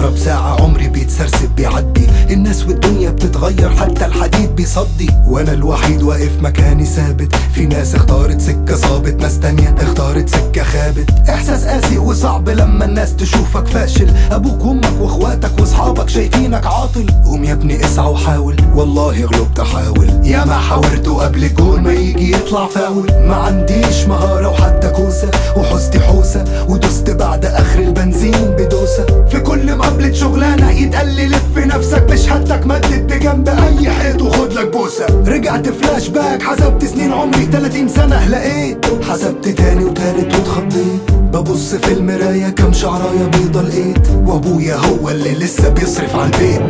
بسهرة ساعة عمري بيتسرسب بيعدي الناس والدنيا بتتغير حتى الحديد بيصدي. وأنا الوحيد واقف مكاني ثابت. في ناس اختارت سكة صابت. ناس تانية اختارت سكة خابت. وصعب لما الناس تشوفك فاشل. أبوك وأمك وأخواتك وأصحابك شايفينك عاطل. قوم يا ابني اسعى وحاول. والله غلبت أحاول. يا ما حاولت قبل الجول ما يجي يطلع فاول. ما عنديش مهارة وحتى كوسة. وحوستي حوسة. ودست بعد آخر البنزين بدوسة. في كل مقابلة شغلانة يتقال لي لف نفسك. بشهادتك مدد بجنب أي حيط وخد لك بوسة. رجعت flash back. حسبت سنين عمري 30 سنة. لقيت حسبت تاني وتالت واتخضيت. ببص في المراية كم شعراية بيضة لقيت وأبويا هو اللي لسه بيصرف على البيت.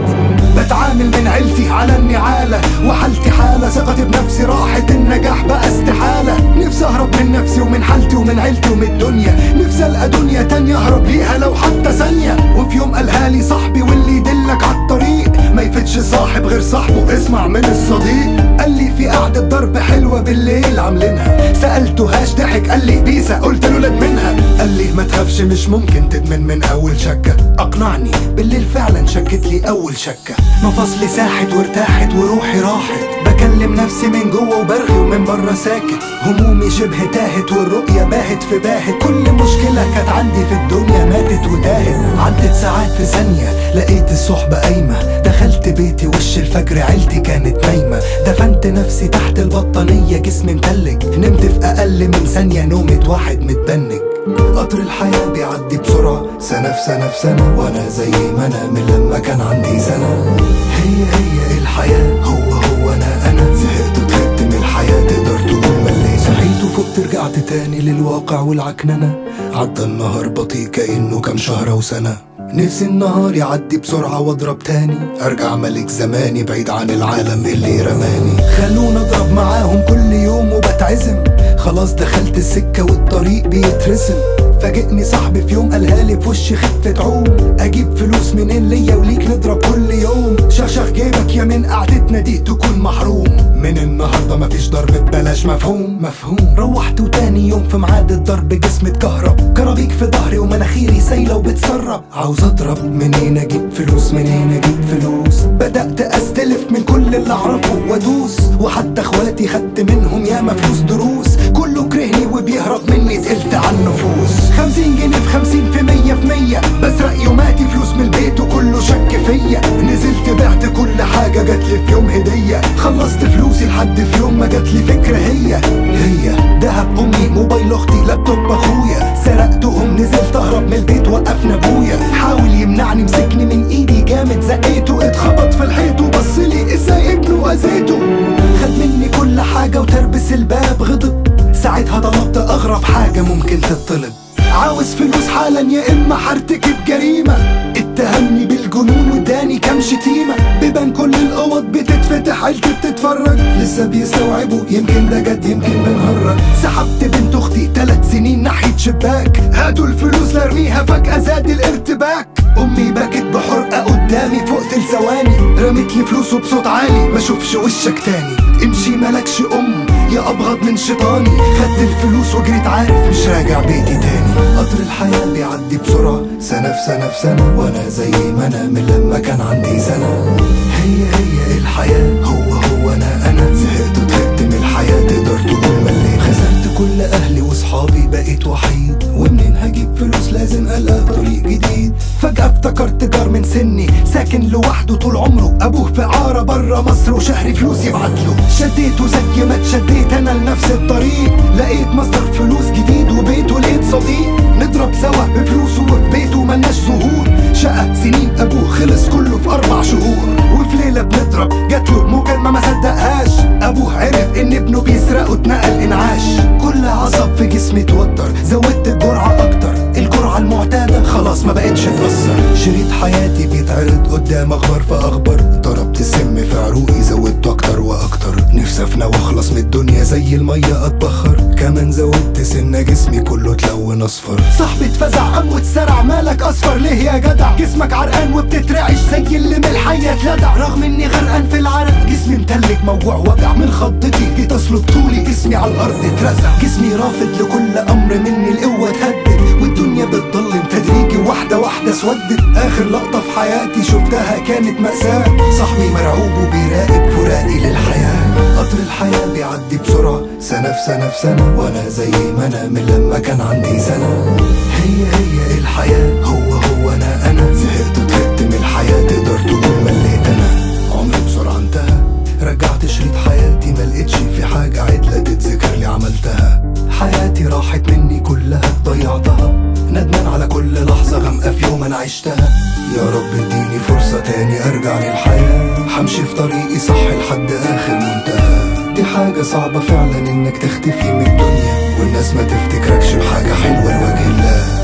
بتعامل من عيلتي على النعالة وحالتي حالة ثقتي بنفسي راحت النجاح بقى استحالة. نفسي أهرب من نفسي ومن حالتي ومن عيلتي ومن الدنيا. نفسي ألقى دنيا تانية أهرب ليها لو حتى ثانية. وفي يوم قالها لي صاحبي واللي يدلك على الطريق ما يفتش صاحب غير صاحبه اسمع من الصديق. قال لي في قعدة ضرب حلوة بالليل عاملينها. سألته هاش ضحك قال لي بيسا قلت له لد تخافش مش ممكن تدمن من أول شكة أقنعني بالليل فعلا شكت لي أول شكة مفاصلي ساحت وارتاحت وروحي راحت. بكلم نفسي من جوة وبرغي ومن بره ساكت. همومي شبه تاهت والرؤية باهت في باهت. كل مشكلة كانت عندي في الدنيا ماتت وتاهت عدت ساعات في ثانية لقيت الصحبة قايمة. دخلت بيتي وش الفجر عيلتي كانت نايمة. دفنت نفسي تحت البطانية جسمي متلج. نمت في أقل من ثانية نومة واحد متبنج. قطر الحياة بيعدي بسرعة. سنة في سنة في سنة وأنا زي ما أنا من لما كان عندي سنة. هي هي الحياة هو هو أنا أنا. زهقت وتعبت من الحياة تقدر تقول مليت صحيت وفقت رجعت تاني للواقع والعكننة. عدى النهار بطيء كأنه كام شهر وسنة نفسي النهار يعدي بسرعة وأضرب تاني. أرجع ملك زماني بعيد عن العالم اللي رماني. خلونا أضرب معاهم كل يوم وبتعزم. خلاص دخلت السكة والطريق بيترسم. فاجئني صاحبي في يوم قالها لي في وشي خفة عوم. أجيب فلوس منين ليا وليك نضرب كل يوم. شخشخ جيبك يا من قعدتنا دي تكون محروم. من النهارده مفيش ضرب ببلاش مفهوم. مفهوم. روحت وتاني يوم في ميعاد الضرب جسمي اتكهرب. كرابيك في ظهري ومناخيري سايلة وبتسرب. عاوز أضرب منين أجيب فلوس؟ منين أجيب فلوس؟ بدأت أستلف من كل اللي أعرفه وأدوس. وحتى إخواتي خدت منهم ياما فلوس دروس. كله كرهني وبيهرب مني تقلت على النفوس. خمسين جنيه في خمسين في مية في مية بسرق يوماتي فلوس من البيت وكله شك فيا. نزلت بعت كل حاجة جاتلي في يوم هدية. خلصت فلوسي لحد في يوم ما جاتلي فكرة هي. هي دهب أمي موبايل أختي لابتوب أخويا. سرقتهم نزلت أهرب من البيت وقفنا أبويا. حاول يمنعني اغرب حاجة ممكن تطلب عاوز فلوس حالا يا إما هرتكب جريمة. اتهمني بالجنون واداني كام شتيمة. بيبان كل الأوض بتتفتح عيلتي بتتفرج. لسه بيستوعبوا يمكن ده جد يمكن بنهرج. سحبت بنت أختي ثلاث سنين ناحية شباك. هاتوا الفلوس لارميها فجأة زاد الارتباك. أمي بكت بحرقة قدامي فوق ثواني. رمت لي فلوسه بصوت عالي ما اشوفش وشك تاني. امشي ملكش أم. يا أبغض من شيطاني. خدت الفلوس وجريت عارف مش راجع بيتي تاني. قطر الحياة بيعدي بسرعة سنة في سنة في سنة وأنا زي ما أنا من لما كان عندي سنة. هي هي الحياة هو هو أنا أنا. زهقت وتعبت من الحياة تقدر تقول مليت خسرت. كل أهلي وأصحابي بقيت وحيد. ومنين هجيب فلوس؟ لازم ألاقي طريق جديد. فجأة افتكرت من سني ساكن لوحده طول عمره. أبوه في عارة برا مصر وشهري فلوس يبعتله شديته زي ما اتشديت أنا لنفس الطريق. لقيت مصدر بيتعرض قدام أخبار في أخبار ضربت السم في عروقي زودته أكتر وأكتر. نفسي أفنى وأخلص من الدنيا زي المية أتبخر. كمان زودت سنة جسمي كله اتلون أصفر. صاحبي اتفزع قام واتسرع مالك أصفر. ليه يا جدع؟ جسمك عرقان وبتترعش زي اللي من الحية اتلدع. رغم إني غرقان في العرق جسمي متلج موجوع وجع من خضتي. جيت اصلب طولي جسمي على الأرض اترزع. جسمي رافض لكل أمر مني القوة تهدد. والدنيا بتضلم تدريجي واحدة واحدة اسودت حياتي شفتها كانت مأساة. صاحبي مرعوب وبيراقب فراقي للحياة. قطر الحياة بيعدي بسرعة. سنة في سنة في سنة وأنا زي ما أنا من لما كان عندي سنة. هي هي الحياة. هو هو أنا أنا. زهقت طهقت من الحياة. تقدر تقول مليت أنا. عمري بسرعة انتهى. رجعت شريط حياتي. ما لقيتش في حاجة عدلة تتذكر لي عملتها. حياتي راحت مني كلها. ضيعتها. ندمان على كل لحظة غامقة في يوم أنا عشتها. يا رب اديني فرصة تاني أرجع للحياة. همشي في طريقي صح لحد آخر منتهى. دي حاجة صعبة فعلا إنك تختفي من الدنيا والناس ما تفتكركش بحاجة حلوة لوجه الله.